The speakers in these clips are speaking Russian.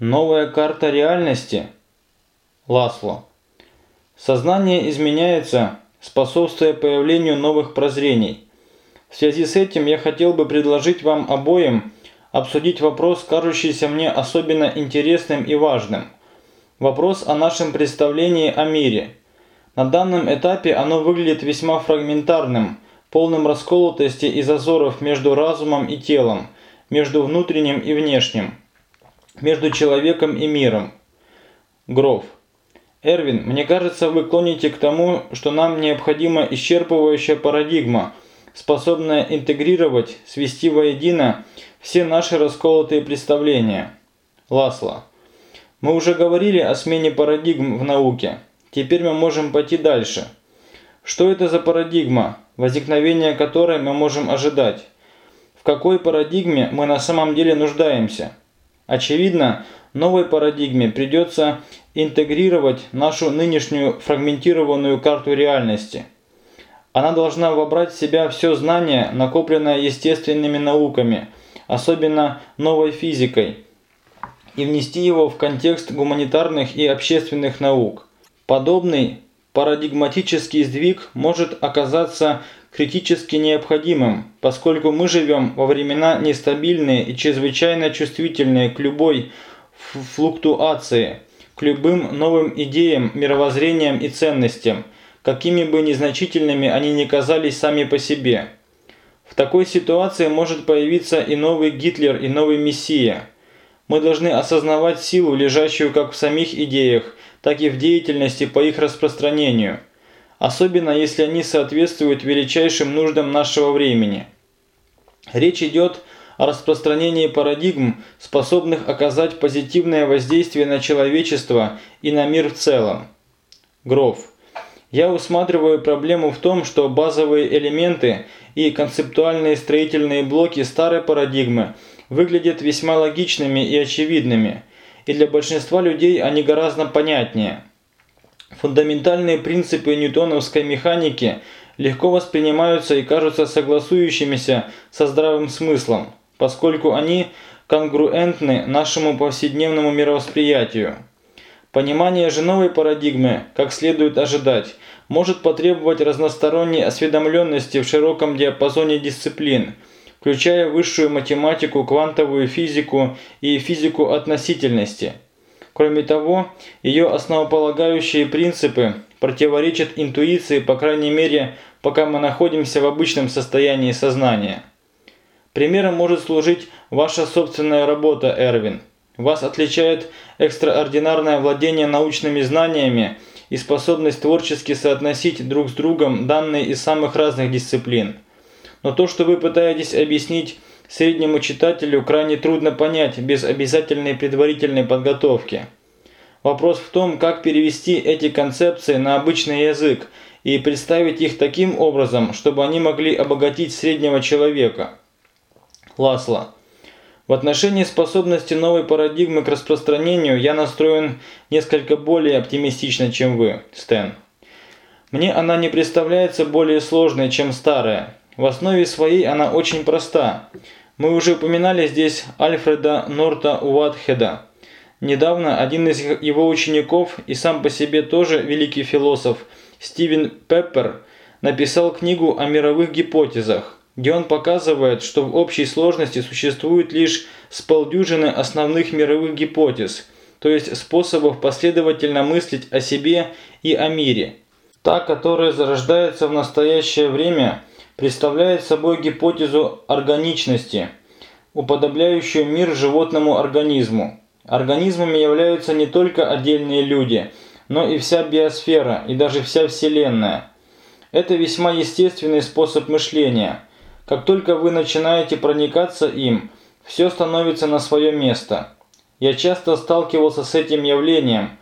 Новая карта реальности? Ласло. Сознание изменяется, способствуя появлению новых прозрений. В связи с этим я хотел бы предложить вам обоим обсудить вопрос, кажущийся мне особенно интересным и важным. Вопрос о нашем представлении о мире. На данном этапе оно выглядит весьма фрагментарным, полным расколотости и зазоров между разумом и телом, между внутренним и внешним между человеком и миром. Гров. Эрвин, мне кажется, вы клоните к тому, что нам необходима исчерпывающая парадигма, способная интегрировать, свести воедино все наши расколотые представления. Ласло. Мы уже говорили о смене парадигм в науке. Теперь мы можем пойти дальше. Что это за парадигма, возникновение которой мы можем ожидать? В какой парадигме мы на самом деле нуждаемся? Очевидно, новой парадигме придется интегрировать нашу нынешнюю фрагментированную карту реальности. Она должна вобрать в себя все знание, накопленное естественными науками, особенно новой физикой, и внести его в контекст гуманитарных и общественных наук. Подобный парадигматический сдвиг может оказаться критически необходимым, поскольку мы живем во времена нестабильные и чрезвычайно чувствительные к любой флуктуации, к любым новым идеям, мировоззрениям и ценностям, какими бы незначительными они ни казались сами по себе. В такой ситуации может появиться и новый Гитлер, и новый Мессия. Мы должны осознавать силу, лежащую как в самих идеях, так и в деятельности по их распространению – особенно если они соответствуют величайшим нуждам нашего времени. Речь идет о распространении парадигм, способных оказать позитивное воздействие на человечество и на мир в целом. Гров. Я усматриваю проблему в том, что базовые элементы и концептуальные строительные блоки старой парадигмы выглядят весьма логичными и очевидными, и для большинства людей они гораздо понятнее – Фундаментальные принципы ньютоновской механики легко воспринимаются и кажутся согласующимися со здравым смыслом, поскольку они конгруентны нашему повседневному мировосприятию. Понимание же новой парадигмы, как следует ожидать, может потребовать разносторонней осведомленности в широком диапазоне дисциплин, включая высшую математику, квантовую физику и физику относительности – Кроме того, ее основополагающие принципы противоречат интуиции, по крайней мере, пока мы находимся в обычном состоянии сознания. Примером может служить ваша собственная работа, Эрвин. Вас отличает экстраординарное владение научными знаниями и способность творчески соотносить друг с другом данные из самых разных дисциплин. Но то, что вы пытаетесь объяснить среднему читателю крайне трудно понять без обязательной предварительной подготовки. Вопрос в том, как перевести эти концепции на обычный язык и представить их таким образом, чтобы они могли обогатить среднего человека. Ласло. В отношении способности новой парадигмы к распространению я настроен несколько более оптимистично, чем вы, Стэн. Мне она не представляется более сложной, чем старая. В основе своей она очень проста. Мы уже упоминали здесь Альфреда Норта Уатхеда. Недавно один из его учеников и сам по себе тоже великий философ Стивен Пеппер написал книгу о мировых гипотезах, где он показывает, что в общей сложности существует лишь с полдюжины основных мировых гипотез, то есть способов последовательно мыслить о себе и о мире. Та, которая зарождается в настоящее время – представляет собой гипотезу органичности, уподобляющую мир животному организму. Организмами являются не только отдельные люди, но и вся биосфера, и даже вся Вселенная. Это весьма естественный способ мышления. Как только вы начинаете проникаться им, все становится на свое место. Я часто сталкивался с этим явлением.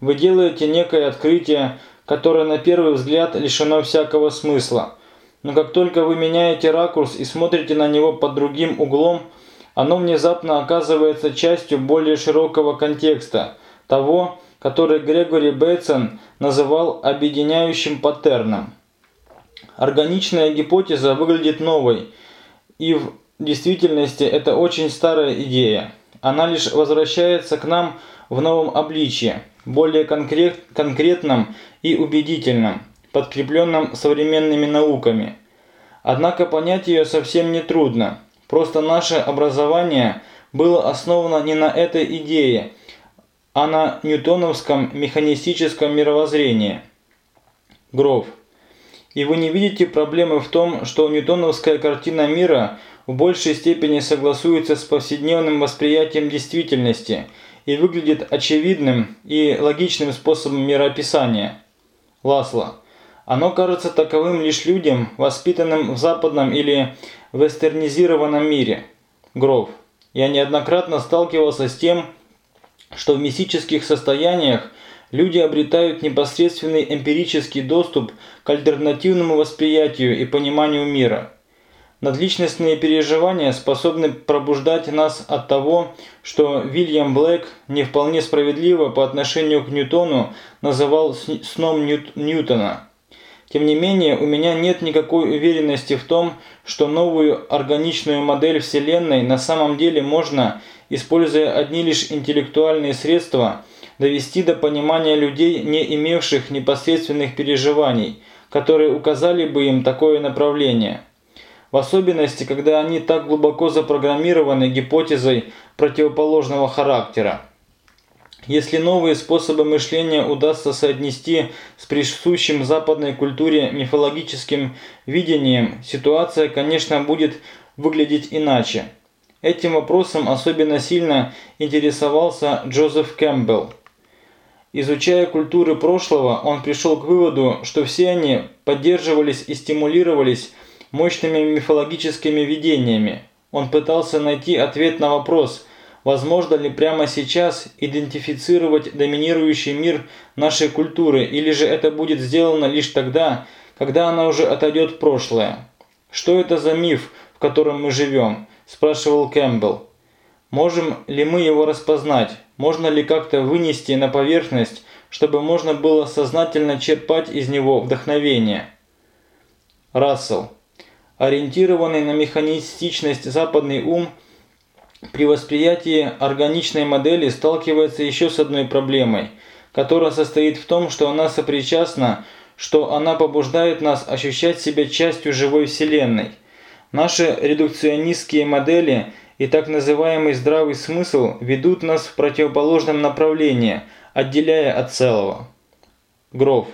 Вы делаете некое открытие, которое на первый взгляд лишено всякого смысла – но как только вы меняете ракурс и смотрите на него под другим углом, оно внезапно оказывается частью более широкого контекста, того, который Грегори Бейтсон называл объединяющим паттерном. Органичная гипотеза выглядит новой, и в действительности это очень старая идея. Она лишь возвращается к нам в новом обличье, более конкрет, конкретном и убедительном, подкрепленном современными науками. Однако понять ее совсем не трудно. Просто наше образование было основано не на этой идее, а на ньютоновском механистическом мировоззрении. Гров. И вы не видите проблемы в том, что ньютоновская картина мира в большей степени согласуется с повседневным восприятием действительности и выглядит очевидным и логичным способом мироописания. Ласло. Оно кажется таковым лишь людям, воспитанным в западном или вестернизированном мире. Гров. Я неоднократно сталкивался с тем, что в мистических состояниях люди обретают непосредственный эмпирический доступ к альтернативному восприятию и пониманию мира. Надличностные переживания способны пробуждать нас от того, что Вильям Блэк не вполне справедливо по отношению к Ньютону называл сном Ньют Ньютона. Тем не менее, у меня нет никакой уверенности в том, что новую органичную модель Вселенной на самом деле можно, используя одни лишь интеллектуальные средства, довести до понимания людей, не имевших непосредственных переживаний, которые указали бы им такое направление. В особенности, когда они так глубоко запрограммированы гипотезой противоположного характера. Если новые способы мышления удастся соотнести с присущим западной культуре мифологическим видением, ситуация, конечно, будет выглядеть иначе. Этим вопросом особенно сильно интересовался Джозеф Кэмпбелл. Изучая культуры прошлого, он пришел к выводу, что все они поддерживались и стимулировались мощными мифологическими видениями. Он пытался найти ответ на вопрос, возможно ли прямо сейчас идентифицировать доминирующий мир нашей культуры, или же это будет сделано лишь тогда, когда она уже отойдет в прошлое. «Что это за миф, в котором мы живем?» – спрашивал Кэмпбелл. «Можем ли мы его распознать? Можно ли как-то вынести на поверхность, чтобы можно было сознательно черпать из него вдохновение?» Рассел. Ориентированный на механистичность западный ум при восприятии органичной модели сталкивается еще с одной проблемой, которая состоит в том, что она сопричастна, что она побуждает нас ощущать себя частью живой Вселенной. Наши редукционистские модели и так называемый здравый смысл ведут нас в противоположном направлении, отделяя от целого. Гров.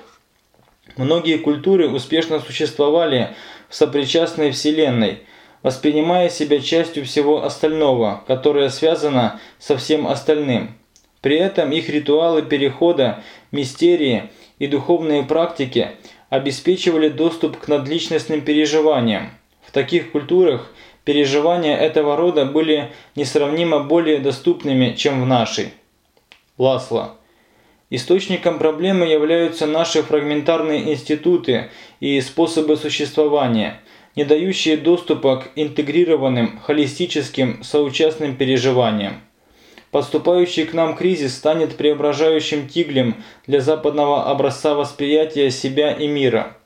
Многие культуры успешно существовали в сопричастной Вселенной, воспринимая себя частью всего остального, которое связано со всем остальным. При этом их ритуалы перехода, мистерии и духовные практики обеспечивали доступ к надличностным переживаниям. В таких культурах переживания этого рода были несравнимо более доступными, чем в нашей. Ласло. Источником проблемы являются наши фрагментарные институты и способы существования, не дающие доступа к интегрированным, холистическим, соучастным переживаниям. Подступающий к нам кризис станет преображающим тиглем для западного образца восприятия себя и мира.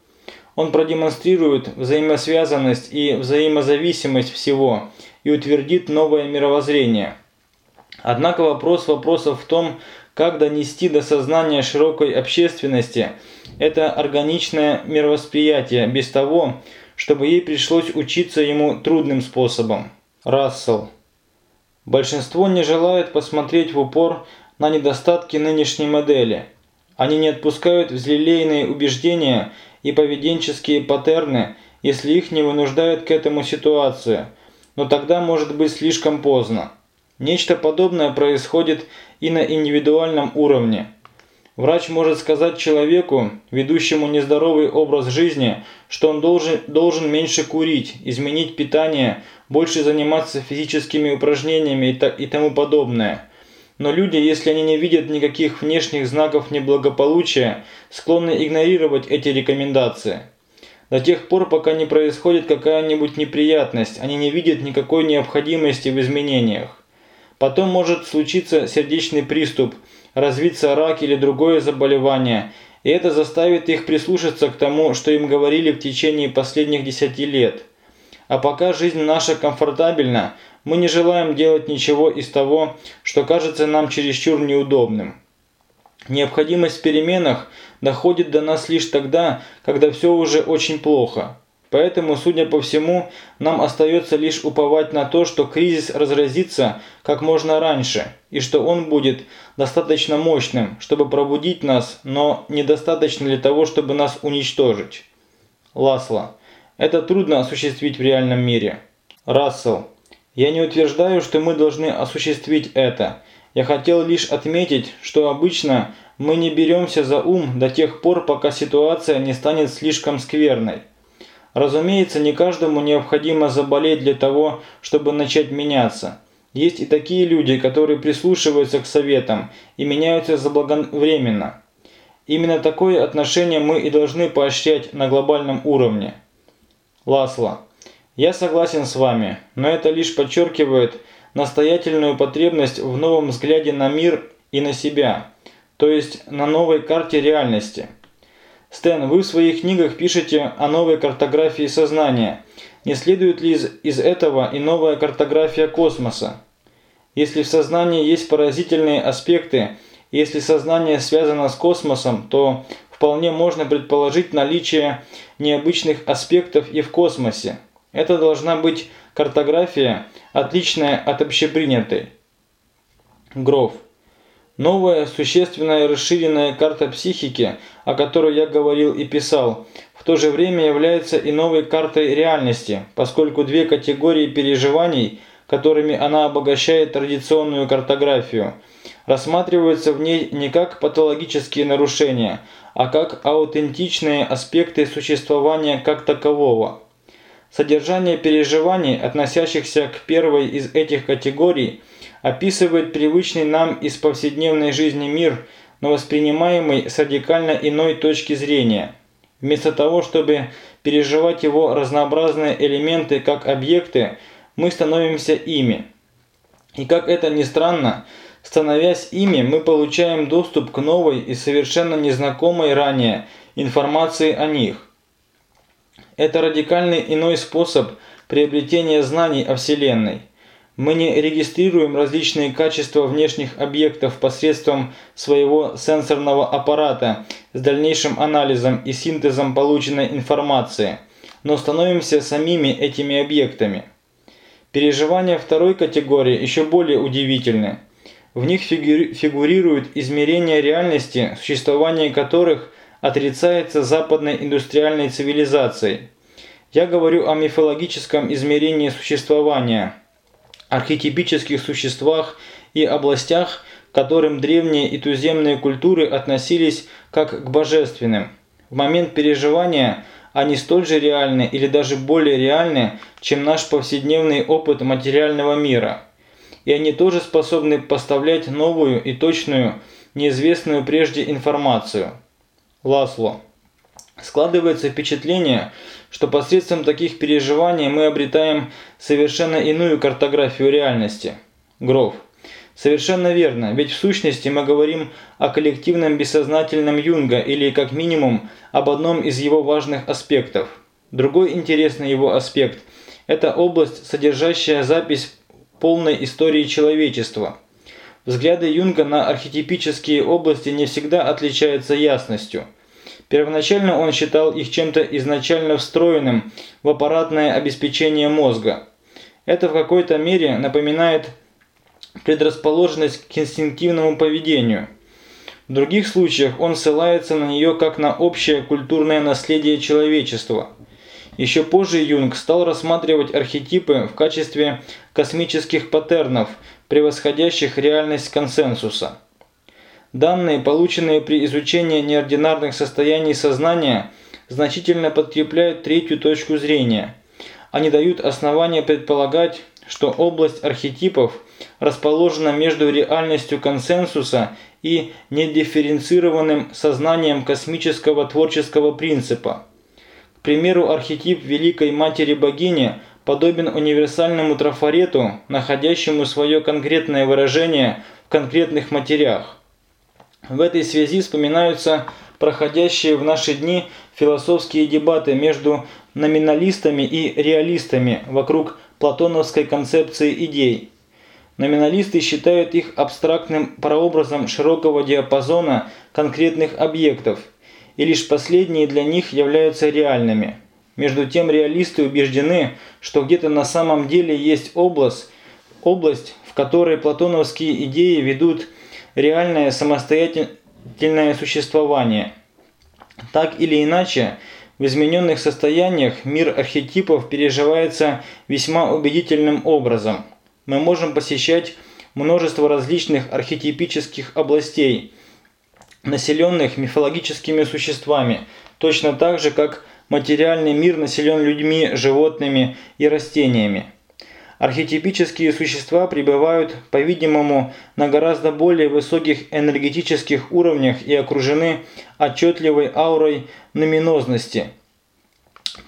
Он продемонстрирует взаимосвязанность и взаимозависимость всего и утвердит новое мировоззрение. Однако вопрос вопросов в том, как донести до сознания широкой общественности это органичное мировосприятие без того, чтобы ей пришлось учиться ему трудным способом. Рассел. Большинство не желает посмотреть в упор на недостатки нынешней модели. Они не отпускают взлелеянные убеждения и поведенческие паттерны, если их не вынуждает к этому ситуация, но тогда может быть слишком поздно. Нечто подобное происходит и на индивидуальном уровне. Врач может сказать человеку, ведущему нездоровый образ жизни, что он должен, должен меньше курить, изменить питание, больше заниматься физическими упражнениями и, и тому подобное. Но люди, если они не видят никаких внешних знаков неблагополучия, склонны игнорировать эти рекомендации. До тех пор, пока не происходит какая-нибудь неприятность, они не видят никакой необходимости в изменениях. Потом может случиться сердечный приступ, развиться рак или другое заболевание, и это заставит их прислушаться к тому, что им говорили в течение последних десяти лет. А пока жизнь наша комфортабельна, мы не желаем делать ничего из того, что кажется нам чересчур неудобным. Необходимость в переменах доходит до нас лишь тогда, когда все уже очень плохо. Поэтому, судя по всему, нам остается лишь уповать на то, что кризис разразится как можно раньше, и что он будет достаточно мощным, чтобы пробудить нас, но недостаточно для того, чтобы нас уничтожить. Ласло. Это трудно осуществить в реальном мире. Рассел. Я не утверждаю, что мы должны осуществить это. Я хотел лишь отметить, что обычно мы не беремся за ум до тех пор, пока ситуация не станет слишком скверной. Разумеется, не каждому необходимо заболеть для того, чтобы начать меняться. Есть и такие люди, которые прислушиваются к советам и меняются заблаговременно. Именно такое отношение мы и должны поощрять на глобальном уровне. Ласло. Я согласен с вами, но это лишь подчеркивает настоятельную потребность в новом взгляде на мир и на себя, то есть на новой карте реальности. Стэн, вы в своих книгах пишете о новой картографии сознания. Не следует ли из, из этого и новая картография космоса? Если в сознании есть поразительные аспекты, если сознание связано с космосом, то вполне можно предположить наличие необычных аспектов и в космосе. Это должна быть картография, отличная от общепринятой. Гров. Новая, существенная расширенная карта психики, о которой я говорил и писал, в то же время является и новой картой реальности, поскольку две категории переживаний, которыми она обогащает традиционную картографию, рассматриваются в ней не как патологические нарушения, а как аутентичные аспекты существования как такового. Содержание переживаний, относящихся к первой из этих категорий – описывает привычный нам из повседневной жизни мир, но воспринимаемый с радикально иной точки зрения. Вместо того, чтобы переживать его разнообразные элементы как объекты, мы становимся ими. И как это ни странно, становясь ими, мы получаем доступ к новой и совершенно незнакомой ранее информации о них. Это радикальный иной способ приобретения знаний о Вселенной. Мы не регистрируем различные качества внешних объектов посредством своего сенсорного аппарата с дальнейшим анализом и синтезом полученной информации, но становимся самими этими объектами. Переживания второй категории еще более удивительны. В них фигурируют измерения реальности, существование которых отрицается западной индустриальной цивилизацией. Я говорю о мифологическом измерении существования – архетипических существах и областях, к которым древние и туземные культуры относились как к божественным. В момент переживания они столь же реальны или даже более реальны, чем наш повседневный опыт материального мира. И они тоже способны поставлять новую и точную, неизвестную прежде информацию. Ласло. Складывается впечатление, что посредством таких переживаний мы обретаем совершенно иную картографию реальности. Гров. Совершенно верно, ведь в сущности мы говорим о коллективном бессознательном Юнга или как минимум об одном из его важных аспектов. Другой интересный его аспект – это область, содержащая запись полной истории человечества. Взгляды Юнга на архетипические области не всегда отличаются ясностью – Первоначально он считал их чем-то изначально встроенным в аппаратное обеспечение мозга. Это в какой-то мере напоминает предрасположенность к инстинктивному поведению. В других случаях он ссылается на нее как на общее культурное наследие человечества. Еще позже Юнг стал рассматривать архетипы в качестве космических паттернов, превосходящих реальность консенсуса. Данные, полученные при изучении неординарных состояний сознания, значительно подкрепляют третью точку зрения. Они дают основания предполагать, что область архетипов расположена между реальностью консенсуса и недифференцированным сознанием космического творческого принципа. К примеру, архетип Великой Матери-Богини подобен универсальному трафарету, находящему свое конкретное выражение в конкретных матерях. В этой связи вспоминаются проходящие в наши дни философские дебаты между номиналистами и реалистами вокруг платоновской концепции идей. Номиналисты считают их абстрактным прообразом широкого диапазона конкретных объектов, и лишь последние для них являются реальными. Между тем реалисты убеждены, что где-то на самом деле есть область, область, в которой платоновские идеи ведут реальное самостоятельное существование. Так или иначе, в измененных состояниях мир архетипов переживается весьма убедительным образом – мы можем посещать множество различных архетипических областей, населенных мифологическими существами, точно так же, как материальный мир населен людьми, животными и растениями. Архетипические существа пребывают, по-видимому, на гораздо более высоких энергетических уровнях и окружены отчетливой аурой номинозности –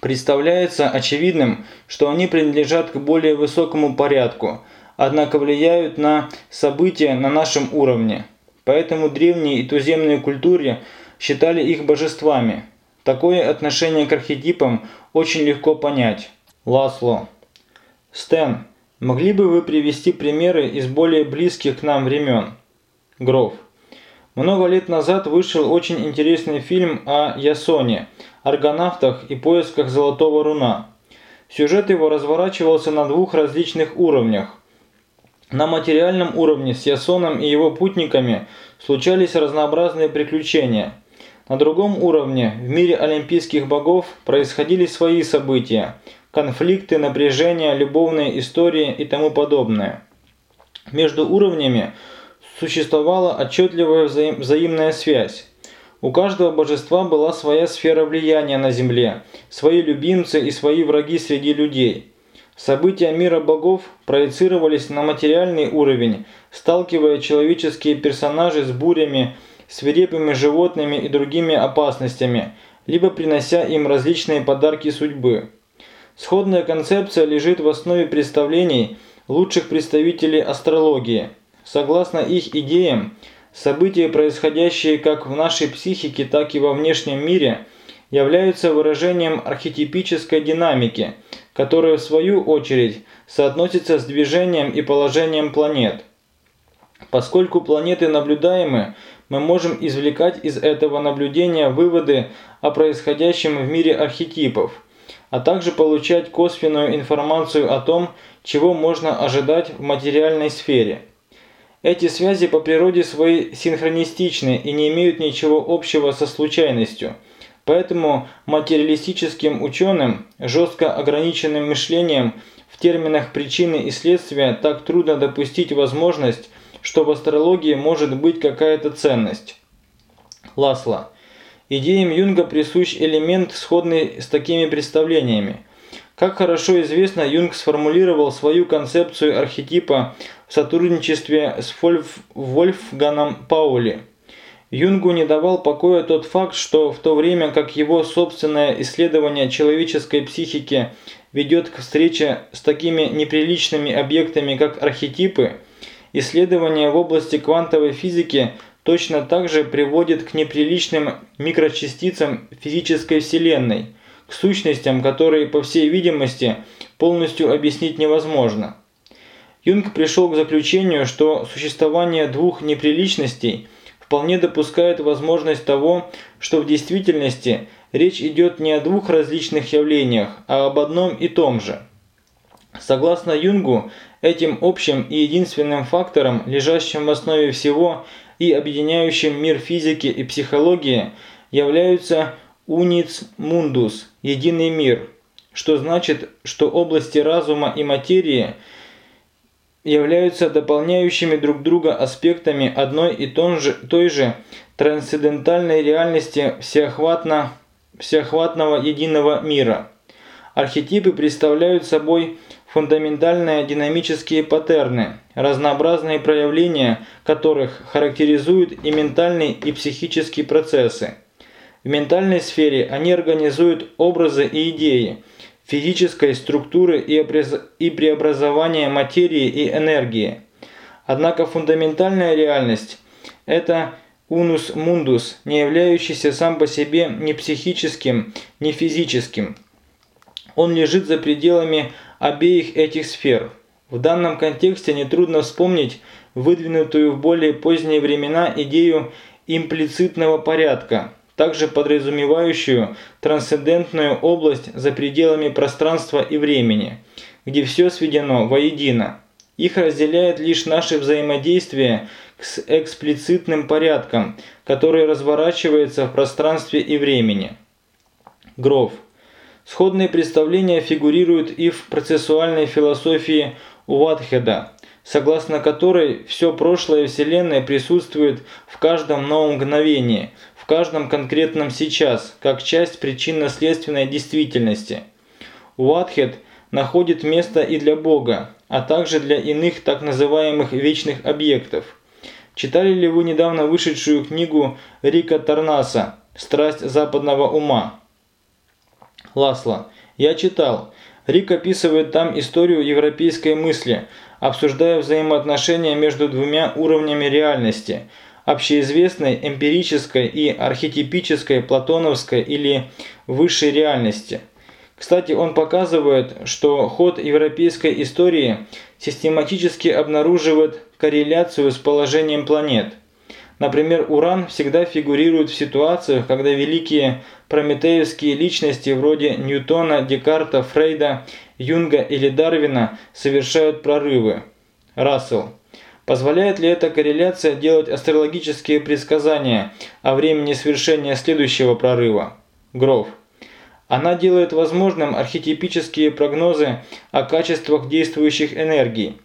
Представляется очевидным, что они принадлежат к более высокому порядку, однако влияют на события на нашем уровне. Поэтому древние и туземные культуры считали их божествами. Такое отношение к архетипам очень легко понять. Ласло. Стэн, могли бы вы привести примеры из более близких к нам времен? Гров. Много лет назад вышел очень интересный фильм о Ясоне – аргонавтах и поисках Золотого Руна. Сюжет его разворачивался на двух различных уровнях. На материальном уровне с Ясоном и его путниками случались разнообразные приключения. На другом уровне, в мире олимпийских богов, происходили свои события – конфликты, напряжения, любовные истории и тому подобное. Между уровнями существовала отчетливая взаим взаимная связь. У каждого божества была своя сфера влияния на земле, свои любимцы и свои враги среди людей. События мира богов проецировались на материальный уровень, сталкивая человеческие персонажи с бурями, свирепыми животными и другими опасностями, либо принося им различные подарки судьбы. Сходная концепция лежит в основе представлений лучших представителей астрологии. Согласно их идеям, События, происходящие как в нашей психике, так и во внешнем мире, являются выражением архетипической динамики, которая в свою очередь соотносится с движением и положением планет. Поскольку планеты наблюдаемы, мы можем извлекать из этого наблюдения выводы о происходящем в мире архетипов, а также получать косвенную информацию о том, чего можно ожидать в материальной сфере. Эти связи по природе своей синхронистичны и не имеют ничего общего со случайностью. Поэтому материалистическим ученым, жестко ограниченным мышлением в терминах причины и следствия так трудно допустить возможность, что в астрологии может быть какая-то ценность. Ласло. Идеям Юнга присущ элемент, сходный с такими представлениями. Как хорошо известно, Юнг сформулировал свою концепцию архетипа в сотрудничестве с Вольфганом Паули. Юнгу не давал покоя тот факт, что в то время как его собственное исследование человеческой психики ведет к встрече с такими неприличными объектами, как архетипы, исследование в области квантовой физики точно так же приводит к неприличным микрочастицам физической Вселенной – к сущностям, которые, по всей видимости, полностью объяснить невозможно. Юнг пришел к заключению, что существование двух неприличностей вполне допускает возможность того, что в действительности речь идет не о двух различных явлениях, а об одном и том же. Согласно Юнгу, этим общим и единственным фактором, лежащим в основе всего и объединяющим мир физики и психологии, являются униц мундус – единый мир, что значит, что области разума и материи являются дополняющими друг друга аспектами одной и же, той же трансцендентальной реальности всеохватно, всеохватного единого мира. Архетипы представляют собой фундаментальные динамические паттерны, разнообразные проявления которых характеризуют и ментальные, и психические процессы. В ментальной сфере они организуют образы и идеи, физической структуры и преобразования материи и энергии. Однако фундаментальная реальность – это унус мундус, не являющийся сам по себе ни психическим, ни физическим. Он лежит за пределами обеих этих сфер. В данном контексте нетрудно вспомнить выдвинутую в более поздние времена идею имплицитного порядка, также подразумевающую трансцендентную область за пределами пространства и времени, где все сведено воедино. Их разделяет лишь наше взаимодействие с эксплицитным порядком, который разворачивается в пространстве и времени. Гров. Сходные представления фигурируют и в процессуальной философии Уатхеда, согласно которой все прошлое Вселенной присутствует в каждом новом мгновении, в каждом конкретном сейчас, как часть причинно-следственной действительности. Уатхед находит место и для Бога, а также для иных так называемых вечных объектов. Читали ли вы недавно вышедшую книгу Рика Тарнаса «Страсть западного ума»? Ласло. Я читал. Рик описывает там историю европейской мысли, обсуждая взаимоотношения между двумя уровнями реальности – общеизвестной, эмпирической и архетипической платоновской или высшей реальности. Кстати, он показывает, что ход европейской истории систематически обнаруживает корреляцию с положением планет. Например, Уран всегда фигурирует в ситуациях, когда великие прометеевские личности вроде Ньютона, Декарта, Фрейда, Юнга или Дарвина совершают прорывы. Рассел. Позволяет ли эта корреляция делать астрологические предсказания о времени совершения следующего прорыва? Гров. Она делает возможным архетипические прогнозы о качествах действующих энергий,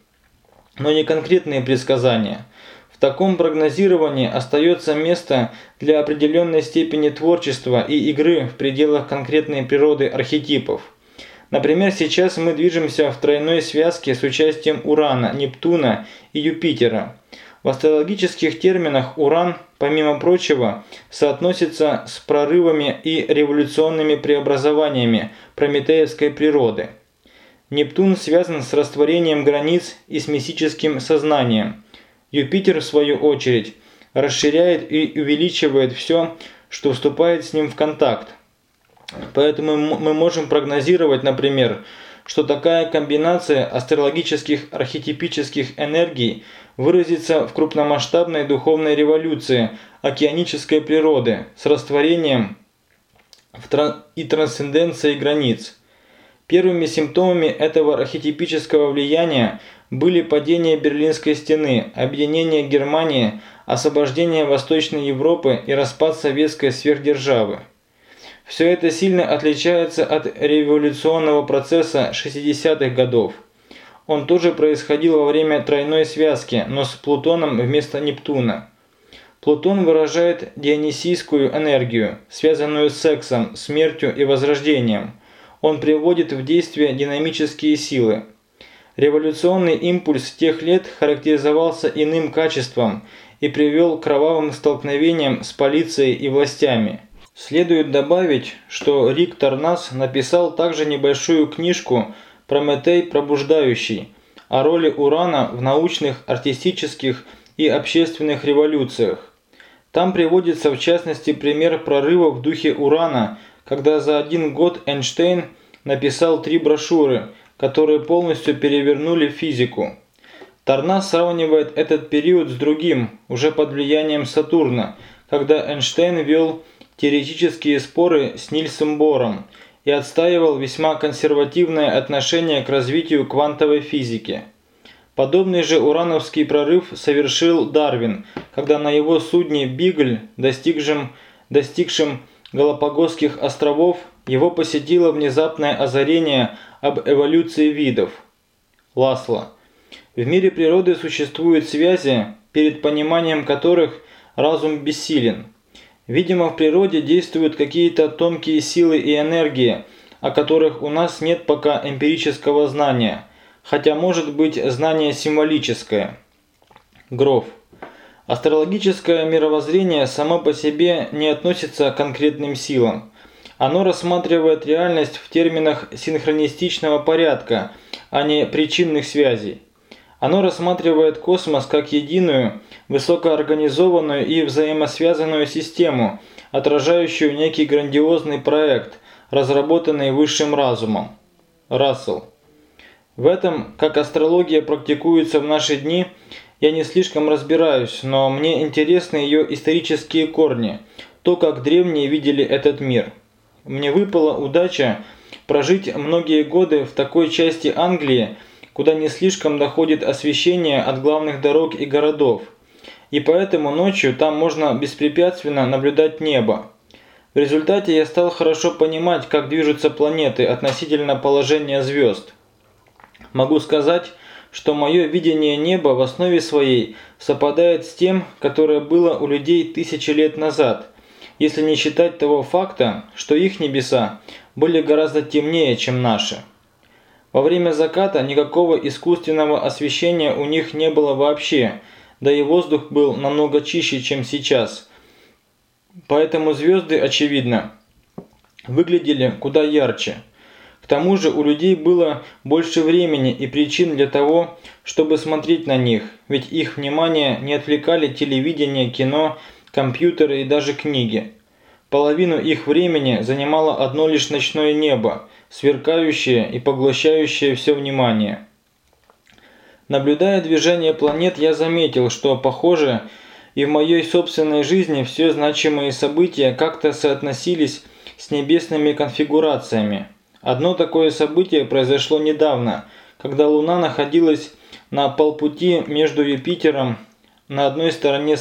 но не конкретные предсказания – в таком прогнозировании остается место для определенной степени творчества и игры в пределах конкретной природы архетипов. Например, сейчас мы движемся в тройной связке с участием Урана, Нептуна и Юпитера. В астрологических терминах Уран, помимо прочего, соотносится с прорывами и революционными преобразованиями прометеевской природы. Нептун связан с растворением границ и с мистическим сознанием – Юпитер, в свою очередь, расширяет и увеличивает все, что вступает с ним в контакт. Поэтому мы можем прогнозировать, например, что такая комбинация астрологических архетипических энергий выразится в крупномасштабной духовной революции океанической природы с растворением и трансценденцией границ. Первыми симптомами этого архетипического влияния были падение Берлинской стены, объединение Германии, освобождение Восточной Европы и распад советской сверхдержавы. Все это сильно отличается от революционного процесса 60-х годов. Он тоже происходил во время тройной связки, но с Плутоном вместо Нептуна. Плутон выражает дионисийскую энергию, связанную с сексом, смертью и возрождением – он приводит в действие динамические силы. Революционный импульс тех лет характеризовался иным качеством и привел к кровавым столкновениям с полицией и властями. Следует добавить, что Рик Торнас написал также небольшую книжку «Прометей пробуждающий» о роли урана в научных, артистических и общественных революциях. Там приводится в частности пример прорыва в духе урана – когда за один год Эйнштейн написал три брошюры, которые полностью перевернули физику. Торнас сравнивает этот период с другим, уже под влиянием Сатурна, когда Эйнштейн вел теоретические споры с Нильсом Бором и отстаивал весьма консервативное отношение к развитию квантовой физики. Подобный же урановский прорыв совершил Дарвин, когда на его судне «Бигль», достигшем, достигшем Галапагосских островов его посетило внезапное озарение об эволюции видов. Ласло. В мире природы существуют связи, перед пониманием которых разум бессилен. Видимо, в природе действуют какие-то тонкие силы и энергии, о которых у нас нет пока эмпирического знания, хотя может быть знание символическое. Гров. Астрологическое мировоззрение само по себе не относится к конкретным силам. Оно рассматривает реальность в терминах синхронистичного порядка, а не причинных связей. Оно рассматривает космос как единую, высокоорганизованную и взаимосвязанную систему, отражающую некий грандиозный проект, разработанный высшим разумом. Рассел. В этом, как астрология практикуется в наши дни, я не слишком разбираюсь, но мне интересны ее исторические корни, то, как древние видели этот мир. Мне выпала удача прожить многие годы в такой части Англии, куда не слишком доходит освещение от главных дорог и городов. И поэтому ночью там можно беспрепятственно наблюдать небо. В результате я стал хорошо понимать, как движутся планеты относительно положения звезд. Могу сказать, что мое видение неба в основе своей совпадает с тем, которое было у людей тысячи лет назад, если не считать того факта, что их небеса были гораздо темнее, чем наши. Во время заката никакого искусственного освещения у них не было вообще, да и воздух был намного чище, чем сейчас. Поэтому звезды, очевидно, выглядели куда ярче. К тому же у людей было больше времени и причин для того, чтобы смотреть на них, ведь их внимание не отвлекали телевидение, кино, компьютеры и даже книги. Половину их времени занимало одно лишь ночное небо, сверкающее и поглощающее все внимание. Наблюдая движение планет, я заметил, что, похоже, и в моей собственной жизни все значимые события как-то соотносились с небесными конфигурациями. Одно такое событие произошло недавно, когда Луна находилась на полпути между Юпитером на одной стороне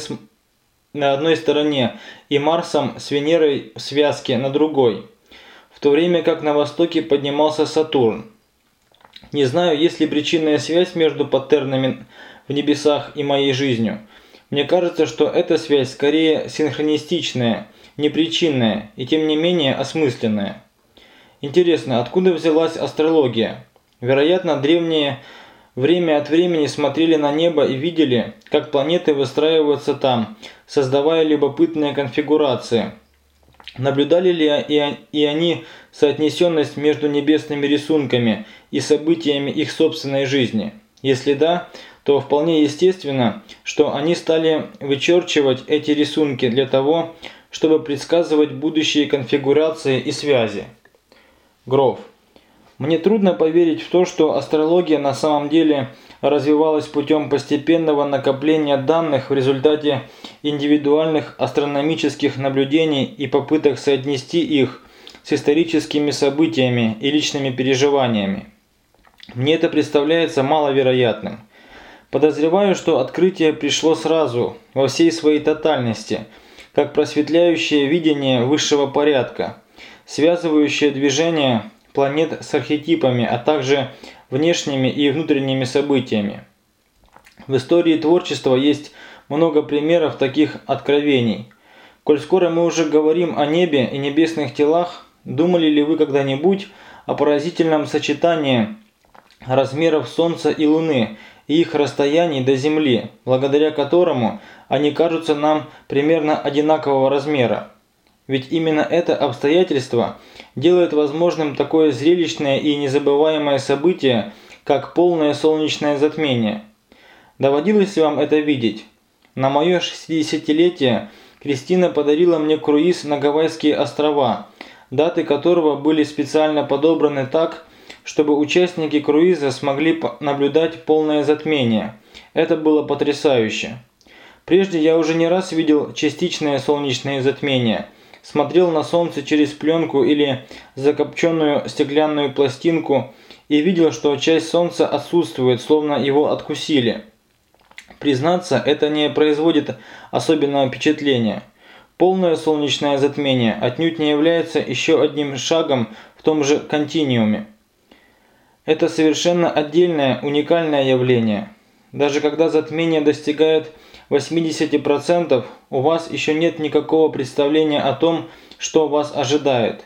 на одной стороне и Марсом с Венерой в связке на другой, в то время как на востоке поднимался Сатурн. Не знаю, есть ли причинная связь между паттернами в небесах и моей жизнью. Мне кажется, что эта связь скорее синхронистичная, не причинная и тем не менее осмысленная. Интересно, откуда взялась астрология? Вероятно, древние время от времени смотрели на небо и видели, как планеты выстраиваются там, создавая любопытные конфигурации. Наблюдали ли и они соотнесенность между небесными рисунками и событиями их собственной жизни? Если да, то вполне естественно, что они стали вычерчивать эти рисунки для того, чтобы предсказывать будущие конфигурации и связи. Гров. Мне трудно поверить в то, что астрология на самом деле развивалась путем постепенного накопления данных в результате индивидуальных астрономических наблюдений и попыток соотнести их с историческими событиями и личными переживаниями. Мне это представляется маловероятным. Подозреваю, что открытие пришло сразу, во всей своей тотальности, как просветляющее видение высшего порядка, связывающее движение планет с архетипами, а также внешними и внутренними событиями. В истории творчества есть много примеров таких откровений. Коль скоро мы уже говорим о небе и небесных телах, думали ли вы когда-нибудь о поразительном сочетании размеров Солнца и Луны и их расстояний до Земли, благодаря которому они кажутся нам примерно одинакового размера? Ведь именно это обстоятельство делает возможным такое зрелищное и незабываемое событие, как полное солнечное затмение. Доводилось ли вам это видеть? На мое 60-летие Кристина подарила мне круиз на Гавайские острова, даты которого были специально подобраны так, чтобы участники круиза смогли наблюдать полное затмение. Это было потрясающе. Прежде я уже не раз видел частичное солнечное затмение – смотрел на солнце через пленку или закопченную стеклянную пластинку и видел, что часть солнца отсутствует, словно его откусили. Признаться, это не производит особенного впечатления. Полное солнечное затмение отнюдь не является еще одним шагом в том же континиуме. Это совершенно отдельное, уникальное явление. Даже когда затмение достигает 80% у вас еще нет никакого представления о том, что вас ожидает.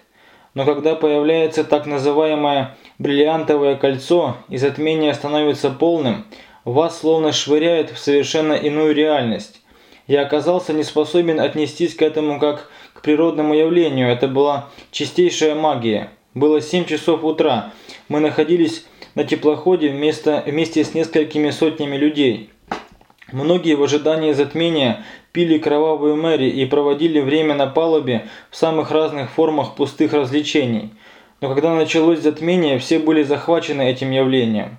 Но когда появляется так называемое бриллиантовое кольцо и затмение становится полным, вас словно швыряет в совершенно иную реальность. Я оказался не способен отнестись к этому как к природному явлению, это была чистейшая магия. Было 7 часов утра, мы находились на теплоходе вместо, вместе с несколькими сотнями людей. Многие в ожидании затмения пили кровавую Мэри и проводили время на палубе в самых разных формах пустых развлечений. Но когда началось затмение, все были захвачены этим явлением.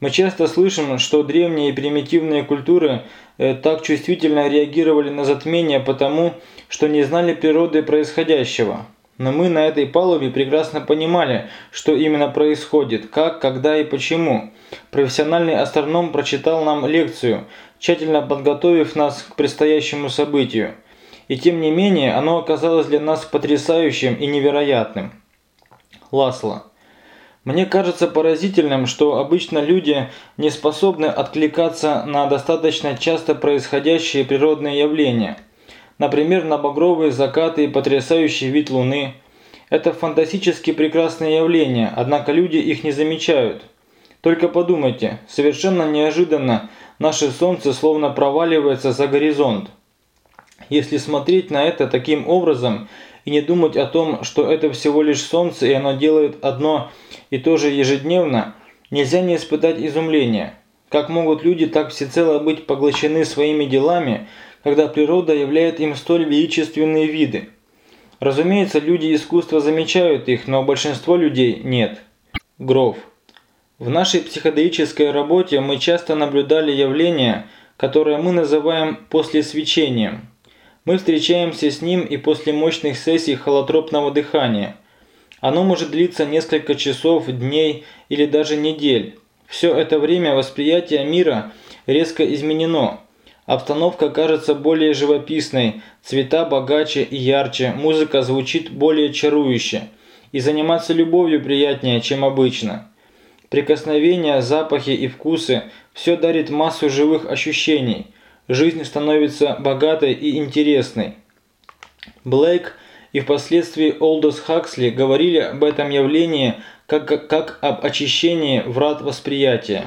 Мы часто слышим, что древние и примитивные культуры э, так чувствительно реагировали на затмение потому, что не знали природы происходящего. Но мы на этой палубе прекрасно понимали, что именно происходит, как, когда и почему. Профессиональный астроном прочитал нам лекцию, тщательно подготовив нас к предстоящему событию. И тем не менее, оно оказалось для нас потрясающим и невероятным. Ласло. Мне кажется поразительным, что обычно люди не способны откликаться на достаточно часто происходящие природные явления. Например, на багровые закаты и потрясающий вид Луны. Это фантастически прекрасные явления, однако люди их не замечают. Только подумайте, совершенно неожиданно наше Солнце словно проваливается за горизонт. Если смотреть на это таким образом и не думать о том, что это всего лишь Солнце и оно делает одно и то же ежедневно, нельзя не испытать изумления. Как могут люди так всецело быть поглощены своими делами, когда природа являет им столь величественные виды? Разумеется, люди искусства замечают их, но большинство людей нет. Гров. В нашей психоделической работе мы часто наблюдали явление, которое мы называем послесвечением. Мы встречаемся с ним и после мощных сессий холотропного дыхания. Оно может длиться несколько часов, дней или даже недель. Все это время восприятие мира резко изменено. Обстановка кажется более живописной, цвета богаче и ярче, музыка звучит более чарующе. И заниматься любовью приятнее, чем обычно. Прикосновения, запахи и вкусы – все дарит массу живых ощущений. Жизнь становится богатой и интересной. Блейк и впоследствии Олдос Хаксли говорили об этом явлении как, как об очищении врат восприятия.